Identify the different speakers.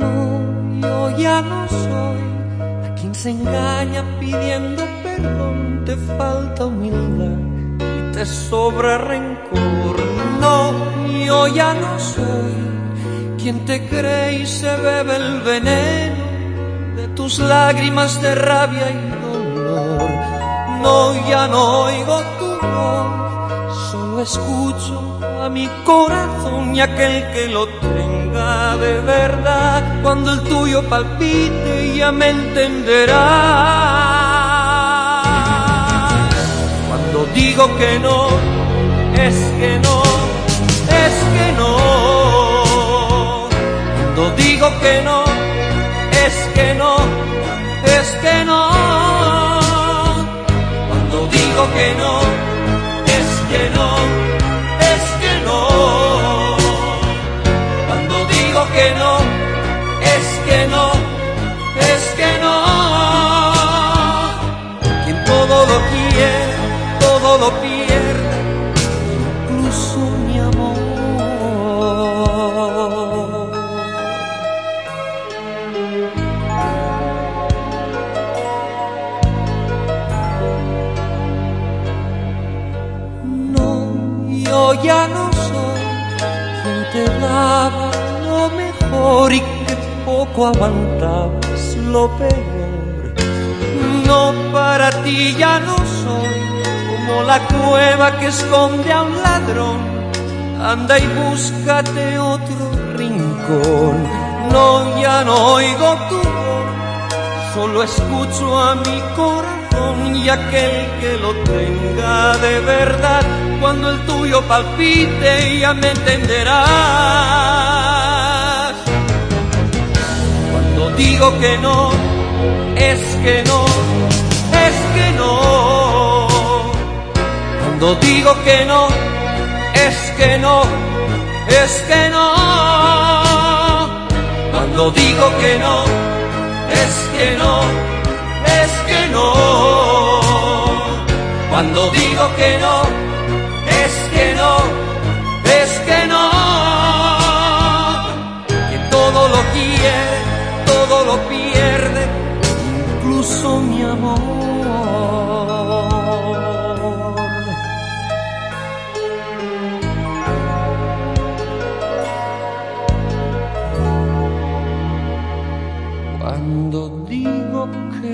Speaker 1: No, yo ya no soy. A quien se engaña pidiendo perdón, te falta humildad y te sobra rencor. No, yo ya no soy quien te cree y se bebe el veneno de tus lágrimas de rabia y dolor. No, ya no oigo tu voz, solo escucho a mi corazón y aquel que lo tenga de verdad, cuando el tuyo palpite ya me entenderás. Cuando digo que no, es que no, es que no. Digo que no, es que no, ya no soy quien te daba lo mejor y que poco aguantabas lo peor. No, para ti ya no soy como la cueva que esconde a un ladrón. Anda y búscate otro rincón. No, ya no oigo tu voz, solo escucho a mi corazón y aquel que lo tenga de verdad, cuando el palpite ya me entenderás. Cuando digo que no, es que no, es que no. Cuando digo que no, es que no, es que no. Cuando digo que no, es que no, es que no. Cuando digo que no, incluso mi amor. Cuando digo que